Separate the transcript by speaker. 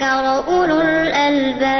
Speaker 1: يذكر أولو الألباب.